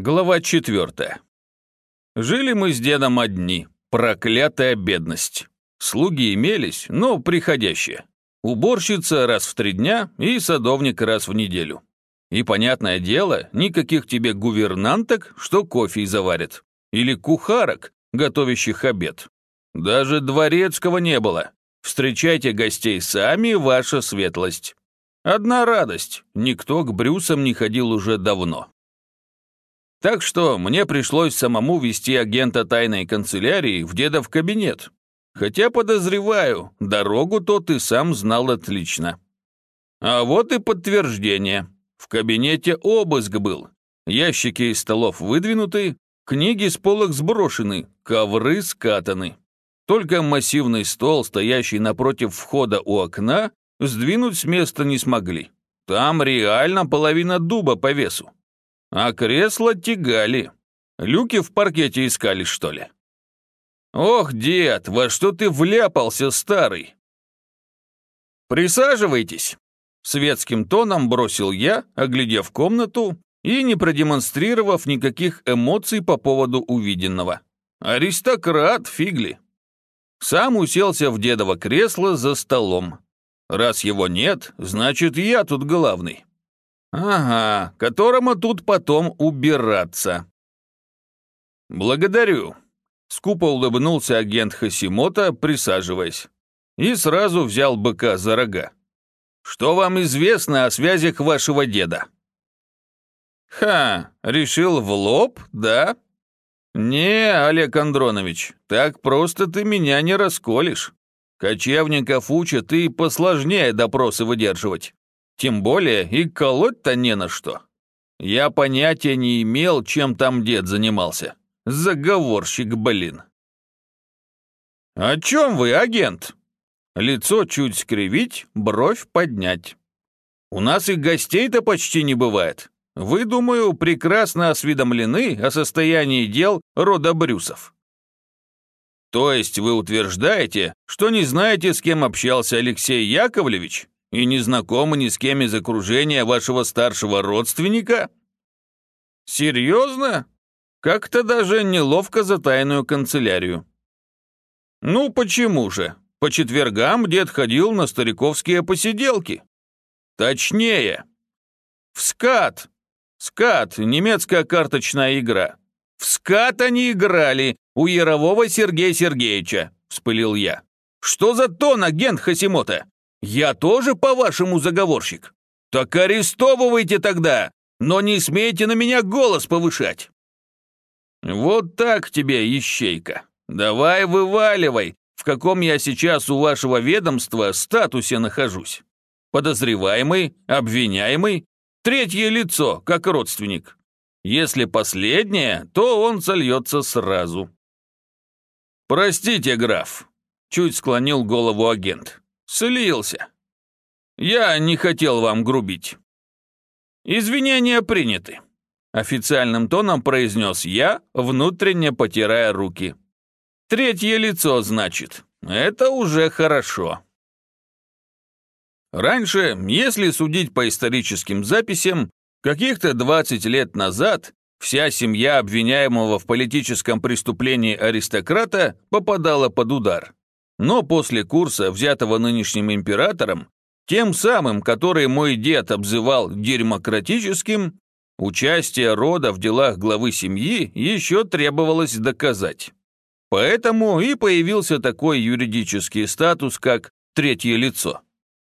Глава четвертая. Жили мы с дедом одни. Проклятая бедность. Слуги имелись, но приходящие. Уборщица раз в три дня и садовник раз в неделю. И, понятное дело, никаких тебе гувернанток, что кофе заварят. Или кухарок, готовящих обед. Даже дворецкого не было. Встречайте гостей сами, ваша светлость. Одна радость, никто к Брюсам не ходил уже давно. Так что мне пришлось самому вести агента тайной канцелярии в дедов кабинет. Хотя, подозреваю, дорогу тот и сам знал отлично. А вот и подтверждение. В кабинете обыск был. Ящики из столов выдвинуты, книги с полок сброшены, ковры скатаны. Только массивный стол, стоящий напротив входа у окна, сдвинуть с места не смогли. Там реально половина дуба по весу. А кресла тягали. Люки в паркете искали, что ли? Ох, дед, во что ты вляпался, старый? Присаживайтесь. Светским тоном бросил я, оглядев комнату и не продемонстрировав никаких эмоций по поводу увиденного. Аристократ, фигли. Сам уселся в дедово кресло за столом. Раз его нет, значит, я тут главный. «Ага, которому тут потом убираться». «Благодарю», — скупо улыбнулся агент Хасимота, присаживаясь, и сразу взял быка за рога. «Что вам известно о связях вашего деда?» «Ха, решил в лоб, да?» «Не, Олег Андронович, так просто ты меня не расколешь. Кочевников учат и посложнее допросы выдерживать. Тем более и колоть-то не на что. Я понятия не имел, чем там дед занимался. Заговорщик, блин. «О чем вы, агент?» Лицо чуть скривить, бровь поднять. «У нас и гостей-то почти не бывает. Вы, думаю, прекрасно осведомлены о состоянии дел рода Брюсов». «То есть вы утверждаете, что не знаете, с кем общался Алексей Яковлевич?» И не знакомы ни с кем из окружения вашего старшего родственника? Серьезно? Как-то даже неловко за тайную канцелярию. Ну почему же? По четвергам дед ходил на стариковские посиделки. Точнее, в скат. Скат, немецкая карточная игра. В скат они играли у Ярового Сергея Сергеевича, вспылил я. Что за тон, агент Хасимота? «Я тоже, по-вашему, заговорщик? Так арестовывайте тогда, но не смейте на меня голос повышать!» «Вот так тебе, ищейка. Давай вываливай, в каком я сейчас у вашего ведомства статусе нахожусь. Подозреваемый, обвиняемый, третье лицо, как родственник. Если последнее, то он сольется сразу». «Простите, граф», — чуть склонил голову агент. Слился. Я не хотел вам грубить. Извинения приняты. Официальным тоном произнес я, внутренне потирая руки. Третье лицо, значит. Это уже хорошо. Раньше, если судить по историческим записям, каких-то 20 лет назад вся семья обвиняемого в политическом преступлении аристократа попадала под удар. Но после курса, взятого нынешним императором, тем самым, который мой дед обзывал демократическим, участие рода в делах главы семьи еще требовалось доказать. Поэтому и появился такой юридический статус, как третье лицо.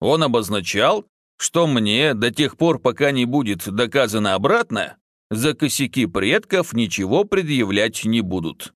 Он обозначал, что мне до тех пор, пока не будет доказано обратно, за косяки предков ничего предъявлять не будут.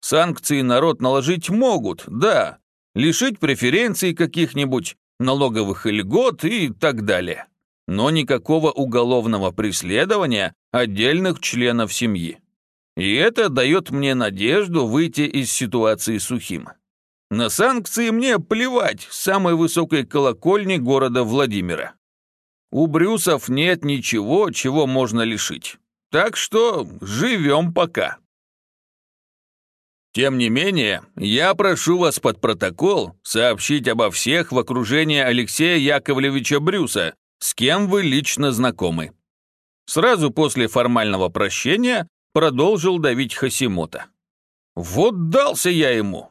Санкции народ наложить могут, да, лишить преференций каких-нибудь, налоговых льгот и так далее. Но никакого уголовного преследования отдельных членов семьи. И это дает мне надежду выйти из ситуации сухим. На санкции мне плевать с самой высокой колокольни города Владимира. У Брюсов нет ничего, чего можно лишить. Так что живем пока. Тем не менее, я прошу вас под протокол сообщить обо всех в окружении Алексея Яковлевича Брюса, с кем вы лично знакомы. Сразу после формального прощения продолжил давить Хасимота. Вот дался я ему.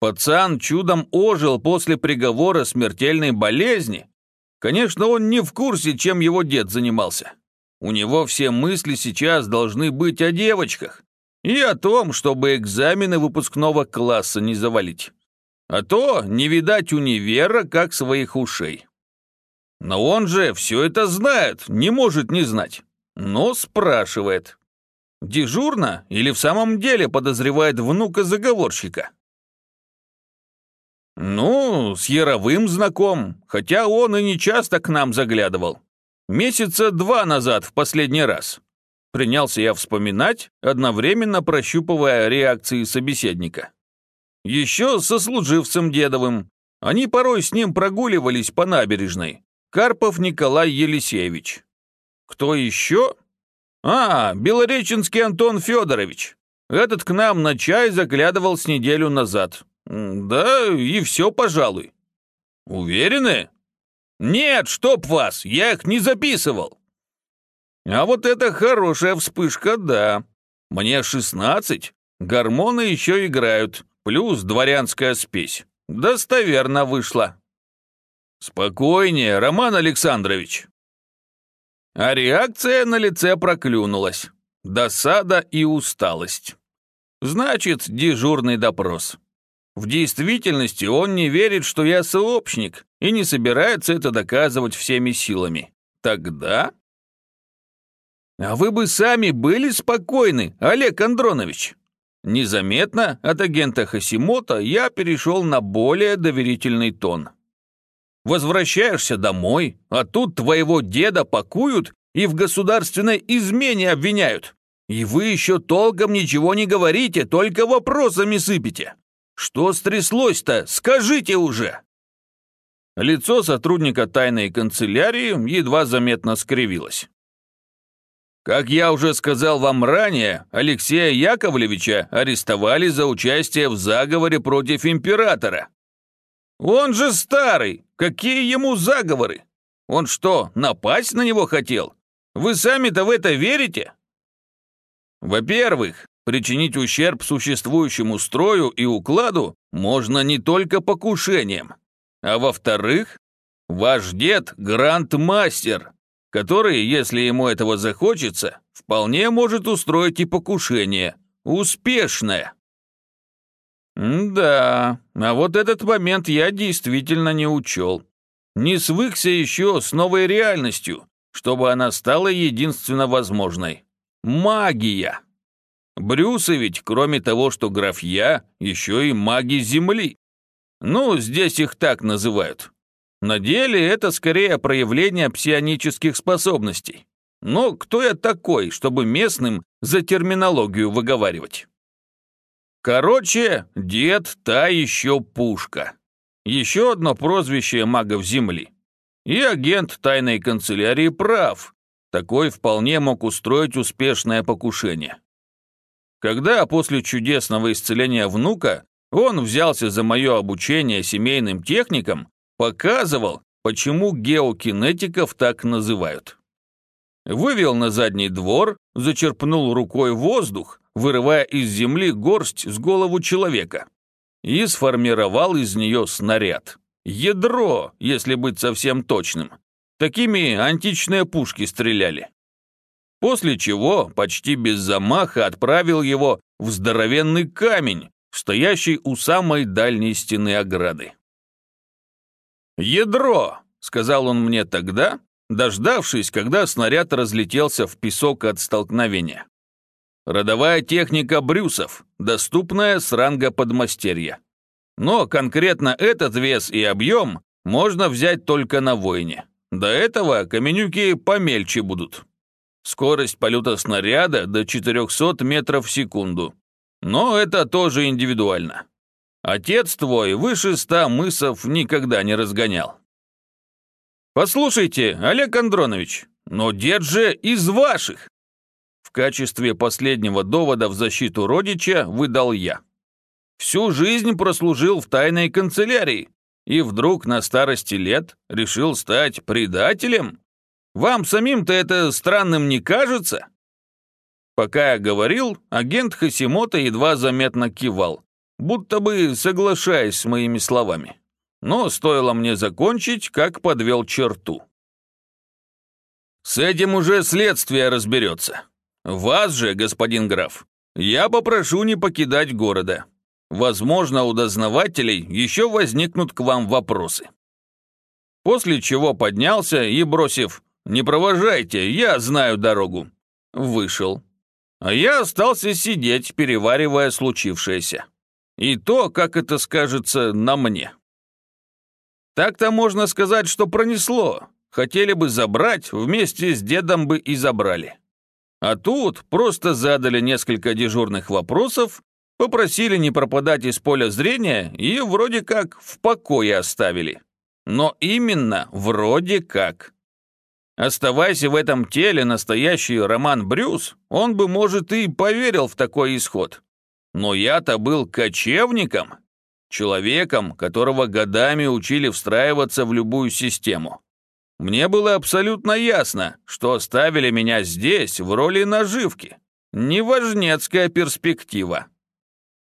Пацан чудом ожил после приговора смертельной болезни. Конечно, он не в курсе, чем его дед занимался. У него все мысли сейчас должны быть о девочках и о том, чтобы экзамены выпускного класса не завалить. А то не видать универа, как своих ушей. Но он же все это знает, не может не знать. Но спрашивает. Дежурно или в самом деле подозревает внука заговорщика? Ну, с Яровым знаком, хотя он и не часто к нам заглядывал. Месяца два назад в последний раз. Принялся я вспоминать, одновременно прощупывая реакции собеседника. Еще со служивцем дедовым. Они порой с ним прогуливались по набережной. Карпов Николай Елисеевич. Кто еще? А, Белореченский Антон Федорович. Этот к нам на чай заглядывал с неделю назад. Да, и все, пожалуй. Уверены? Нет, чтоб вас, я их не записывал. А вот это хорошая вспышка, да. Мне шестнадцать, гормоны еще играют, плюс дворянская спесь. Достоверно вышло. Спокойнее, Роман Александрович. А реакция на лице проклюнулась. Досада и усталость. Значит, дежурный допрос. В действительности он не верит, что я сообщник, и не собирается это доказывать всеми силами. Тогда... А вы бы сами были спокойны, Олег Андронович. Незаметно от агента Хасимота я перешел на более доверительный тон. Возвращаешься домой, а тут твоего деда пакуют и в государственной измене обвиняют. И вы еще толком ничего не говорите, только вопросами сыпете. Что стряслось-то? Скажите уже!» Лицо сотрудника тайной канцелярии едва заметно скривилось. Как я уже сказал вам ранее, Алексея Яковлевича арестовали за участие в заговоре против императора. Он же старый, какие ему заговоры? Он что, напасть на него хотел? Вы сами-то в это верите? Во-первых, причинить ущерб существующему строю и укладу можно не только покушением. А во-вторых, ваш дед – гранд-мастер, который, если ему этого захочется, вполне может устроить и покушение. Успешное. «Да, а вот этот момент я действительно не учел. Не свыкся еще с новой реальностью, чтобы она стала единственно возможной. Магия! Брюсы ведь, кроме того, что графья, еще и маги Земли. Ну, здесь их так называют. На деле это скорее проявление псионических способностей. Но кто я такой, чтобы местным за терминологию выговаривать? Короче, дед та еще пушка. Еще одно прозвище магов Земли. И агент тайной канцелярии прав. Такой вполне мог устроить успешное покушение. Когда после чудесного исцеления внука он взялся за мое обучение семейным техникам, показывал, почему геокинетиков так называют. Вывел на задний двор, зачерпнул рукой воздух, вырывая из земли горсть с голову человека, и сформировал из нее снаряд. Ядро, если быть совсем точным. Такими античные пушки стреляли. После чего почти без замаха отправил его в здоровенный камень, стоящий у самой дальней стены ограды. «Ядро!» — сказал он мне тогда, дождавшись, когда снаряд разлетелся в песок от столкновения. Родовая техника Брюсов, доступная с ранга подмастерья. Но конкретно этот вес и объем можно взять только на войне. До этого каменюки помельче будут. Скорость полета снаряда до 400 метров в секунду. Но это тоже индивидуально. Отец твой выше ста мысов никогда не разгонял. Послушайте, Олег Андронович, но дед же из ваших качестве последнего довода в защиту родича выдал я. Всю жизнь прослужил в тайной канцелярии и вдруг на старости лет решил стать предателем? Вам самим-то это странным не кажется?» Пока я говорил, агент Хасимота едва заметно кивал, будто бы соглашаясь с моими словами. Но стоило мне закончить, как подвел черту. «С этим уже следствие разберется. Вас же, господин граф, я попрошу не покидать города. Возможно, у дознавателей еще возникнут к вам вопросы». После чего поднялся и, бросив «Не провожайте, я знаю дорогу», вышел. А я остался сидеть, переваривая случившееся. И то, как это скажется на мне. Так-то можно сказать, что пронесло. Хотели бы забрать, вместе с дедом бы и забрали. А тут просто задали несколько дежурных вопросов, попросили не пропадать из поля зрения и вроде как в покое оставили. Но именно вроде как. Оставайся в этом теле настоящий Роман Брюс, он бы, может, и поверил в такой исход. Но я-то был кочевником, человеком, которого годами учили встраиваться в любую систему. Мне было абсолютно ясно, что оставили меня здесь в роли наживки. Неважнецкая перспектива.